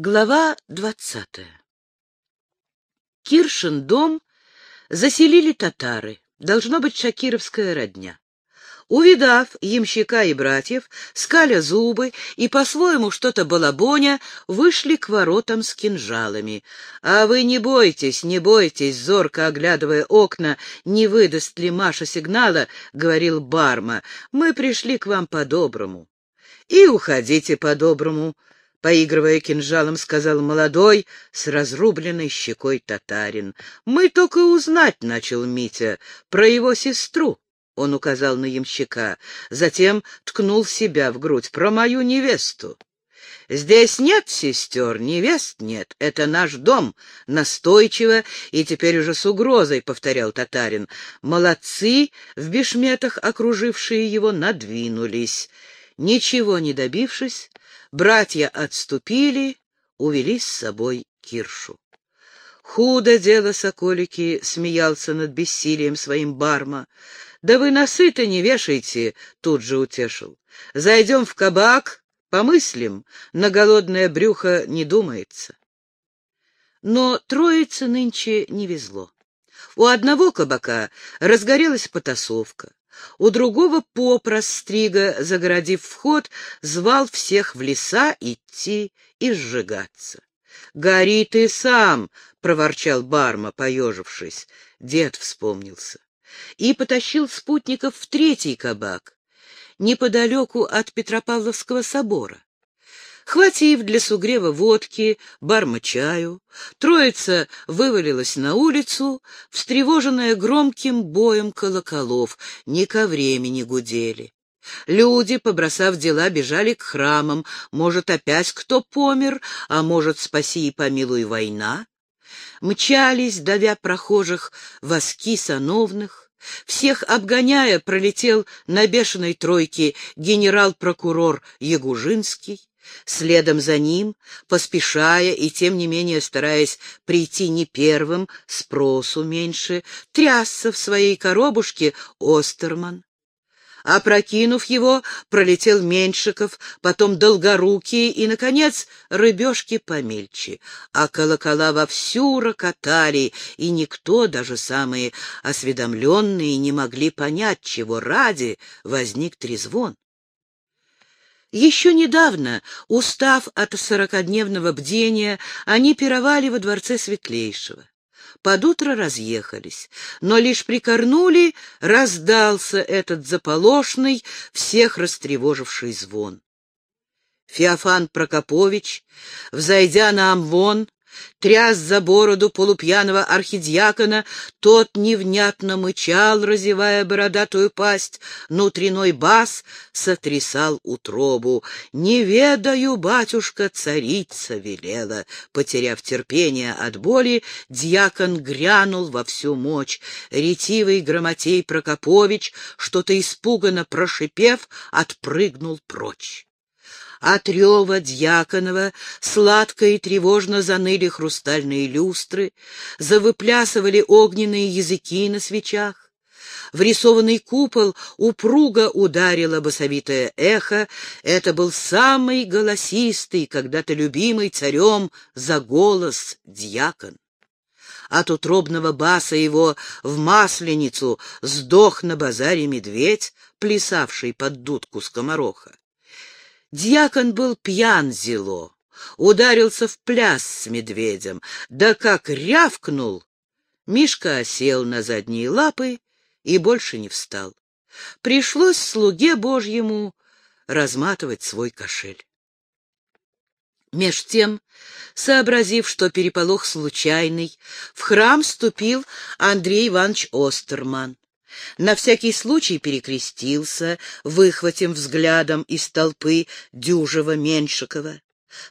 Глава двадцатая Киршин дом заселили татары, должно быть шакировская родня. Увидав ямщика и братьев, скаля зубы и по-своему что-то балабоня, вышли к воротам с кинжалами. «А вы не бойтесь, не бойтесь!» — зорко оглядывая окна, не выдаст ли Маша сигнала, — говорил Барма. «Мы пришли к вам по-доброму». «И уходите по-доброму», — поигрывая кинжалом, сказал молодой, с разрубленной щекой татарин. — Мы только узнать, — начал Митя, — про его сестру. Он указал на ямщика, затем ткнул себя в грудь. «Про мою невесту». «Здесь нет сестер, невест нет. Это наш дом», — настойчиво и теперь уже с угрозой повторял татарин. Молодцы, в бешметах окружившие его, надвинулись. Ничего не добившись, Братья отступили, увели с собой Киршу. «Худо дело, соколики!» — смеялся над бессилием своим барма. «Да вы насыто не вешайте!» — тут же утешил. «Зайдем в кабак, помыслим, на голодное брюхо не думается». Но троице нынче не везло. У одного кабака разгорелась потасовка. У другого поп Растрига, загородив вход, звал всех в леса идти и сжигаться. — Гори ты сам! — проворчал Барма, поежившись. Дед вспомнился. И потащил спутников в третий кабак, неподалеку от Петропавловского собора. Хватив для сугрева водки, барма чаю, троица вывалилась на улицу, встревоженная громким боем колоколов, не ко времени гудели. Люди, побросав дела, бежали к храмам, может, опять кто помер, а может, спаси и помилуй война. Мчались, давя прохожих, воски сановных, всех обгоняя, пролетел на бешеной тройке генерал-прокурор Ягужинский. Следом за ним, поспешая и тем не менее стараясь прийти не первым, спросу меньше, трясся в своей коробушке Остерман. Опрокинув его, пролетел Меньшиков, потом Долгорукий и, наконец, рыбешки помельче. А колокола вовсю рокотали, и никто, даже самые осведомленные, не могли понять, чего ради возник трезвон. Еще недавно, устав от сорокодневного бдения, они пировали во дворце Светлейшего. Под утро разъехались, но лишь прикорнули, раздался этот заполошный, всех растревоживший звон. Феофан Прокопович, взойдя на Амвон, тряс за бороду полупьяного архидиакона, тот невнятно мычал, разевая бородатую пасть, внутренной бас сотрясал утробу. «Не ведаю, батюшка, царица велела». Потеряв терпение от боли, дьякон грянул во всю мощь. Ретивый Громотей Прокопович, что-то испуганно прошипев, отпрыгнул прочь. От рева Дьяконова сладко и тревожно заныли хрустальные люстры, завыплясывали огненные языки на свечах. В рисованный купол упруго ударило басовитое эхо. Это был самый голосистый, когда-то любимый царем за голос дьякон. От утробного баса его в масленицу сдох на базаре медведь, плясавший под дудку скомороха. Дьякон был пьян зело, ударился в пляс с медведем, да как рявкнул! Мишка осел на задние лапы и больше не встал. Пришлось слуге Божьему разматывать свой кошель. Меж тем, сообразив, что переполох случайный, в храм вступил Андрей Иванович Остерман. На всякий случай перекрестился, выхватив взглядом из толпы дюжего Меньшикова.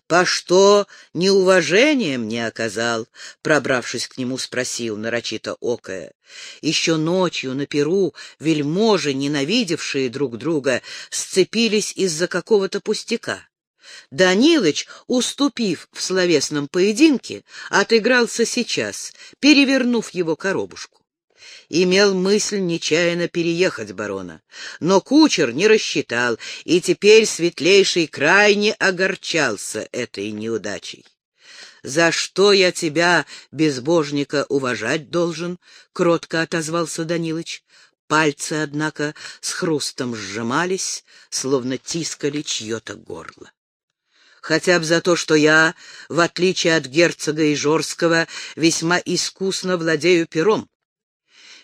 «По что неуважением не оказал?» — пробравшись к нему, спросил нарочито окая. Еще ночью на Перу вельможи, ненавидевшие друг друга, сцепились из-за какого-то пустяка. Данилыч, уступив в словесном поединке, отыгрался сейчас, перевернув его коробушку имел мысль нечаянно переехать барона. Но кучер не рассчитал, и теперь светлейший крайне огорчался этой неудачей. «За что я тебя, безбожника, уважать должен?» — кротко отозвался Данилыч. Пальцы, однако, с хрустом сжимались, словно тискали чье-то горло. Хотя бы за то, что я, в отличие от герцога Ижорского, весьма искусно владею пером.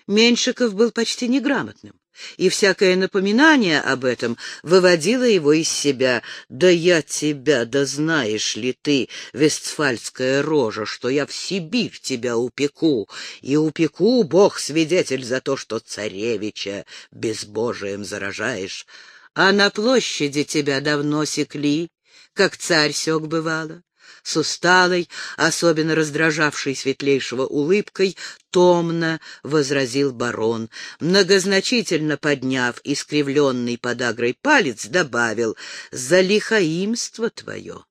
Меньшиков был почти неграмотным и всякое напоминание об этом выводило его из себя. «Да я тебя, да знаешь ли ты, вестфальская рожа, что я в Сибирь тебя упеку, и упеку, Бог свидетель за то, что царевича безбожием заражаешь, а на площади тебя давно секли, как царь сёк бывало с усталой, особенно раздражавшей светлейшего улыбкой, томно возразил барон. Многозначительно подняв искривленный подагрой палец, добавил «За лихаимство твое».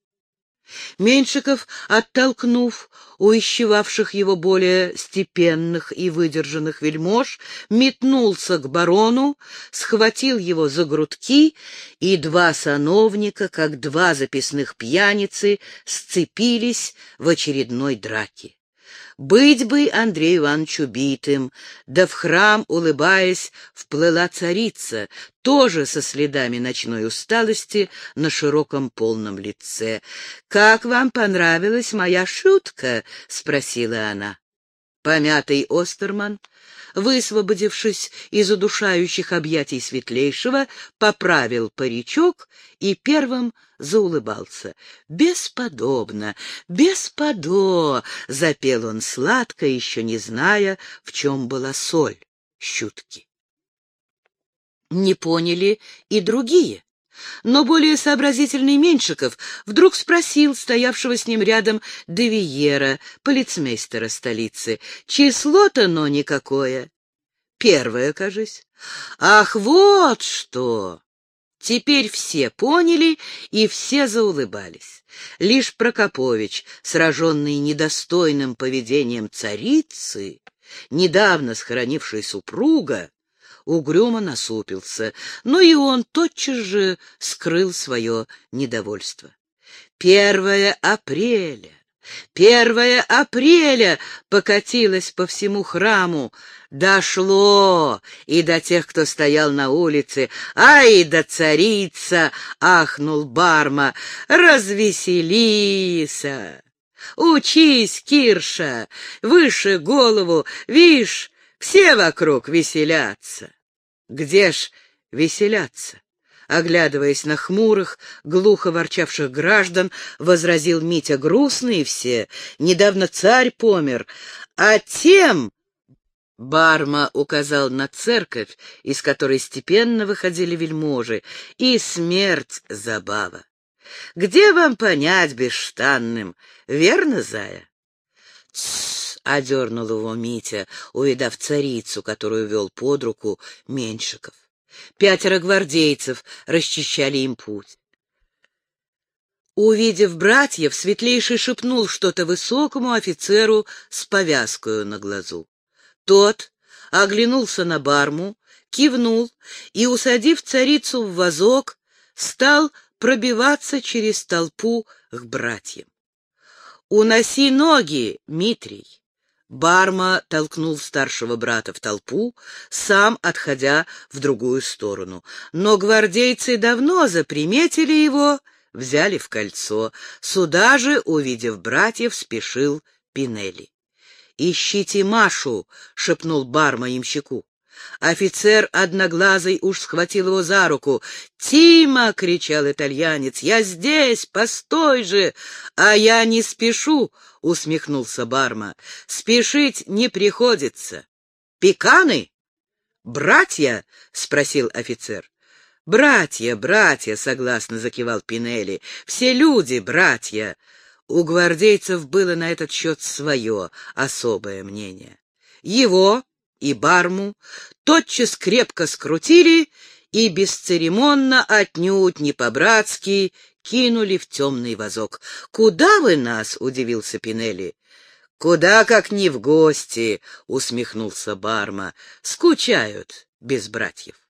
Меньшиков, оттолкнув уищевавших его более степенных и выдержанных вельмож, метнулся к барону, схватил его за грудки, и два сановника, как два записных пьяницы, сцепились в очередной драке. Быть бы Андрею Ивановичу битым, да в храм, улыбаясь, вплыла царица, тоже со следами ночной усталости на широком полном лице. «Как вам понравилась моя шутка?» — спросила она. Помятый Остерман высвободившись из удушающих объятий светлейшего, поправил паричок и первым заулыбался. «Бесподобно! Бесподо!» — запел он сладко, еще не зная, в чем была соль щутки. Не поняли и другие. Но более сообразительный Меньшиков вдруг спросил стоявшего с ним рядом Девиера, полицмейстера столицы, число-то но никакое. Первое, кажись. Ах, вот что! Теперь все поняли и все заулыбались. Лишь Прокопович, сраженный недостойным поведением царицы, недавно схоронившей супруга, угрюмо насупился, но и он тотчас же скрыл свое недовольство. Первое апреля! Первое апреля покатилось по всему храму. Дошло и до тех, кто стоял на улице. «Ай да царица!» — ахнул Барма. «Развеселися! Учись, Кирша! Выше голову! Вишь, все вокруг веселятся. Где ж веселяться? Оглядываясь на хмурых, глухо ворчавших граждан, возразил Митя грустные все. Недавно царь помер, а тем... Барма указал на церковь, из которой степенно выходили вельможи, и смерть забава. Где вам понять бесштанным, верно, зая? Одернул его Митя, увидав царицу, которую вел под руку Меньшиков. Пятеро гвардейцев расчищали им путь. Увидев братьев, Светлейший шепнул что-то высокому офицеру с повязкою на глазу. Тот оглянулся на барму, кивнул и, усадив царицу в вазок, стал пробиваться через толпу к братьям. «Уноси ноги, Митрий!» Барма толкнул старшего брата в толпу, сам отходя в другую сторону. Но гвардейцы давно заприметили его, взяли в кольцо. Сюда же, увидев братьев, спешил Пинелли. «Ищите Машу!» — шепнул Барма ямщику. Офицер одноглазый уж схватил его за руку. «Тима!» — кричал итальянец. «Я здесь! Постой же! А я не спешу!» — усмехнулся Барма. «Спешить не приходится. Пеканы?» «Братья?» — спросил офицер. «Братья, братья!» — согласно закивал Пинелли. «Все люди — братья!» У гвардейцев было на этот счет свое особое мнение. Его и Барму тотчас крепко скрутили и бесцеремонно, отнюдь не по-братски, кинули в темный вазок. «Куда вы нас?» — удивился Пинелли. «Куда, как не в гости!» — усмехнулся Барма. «Скучают без братьев».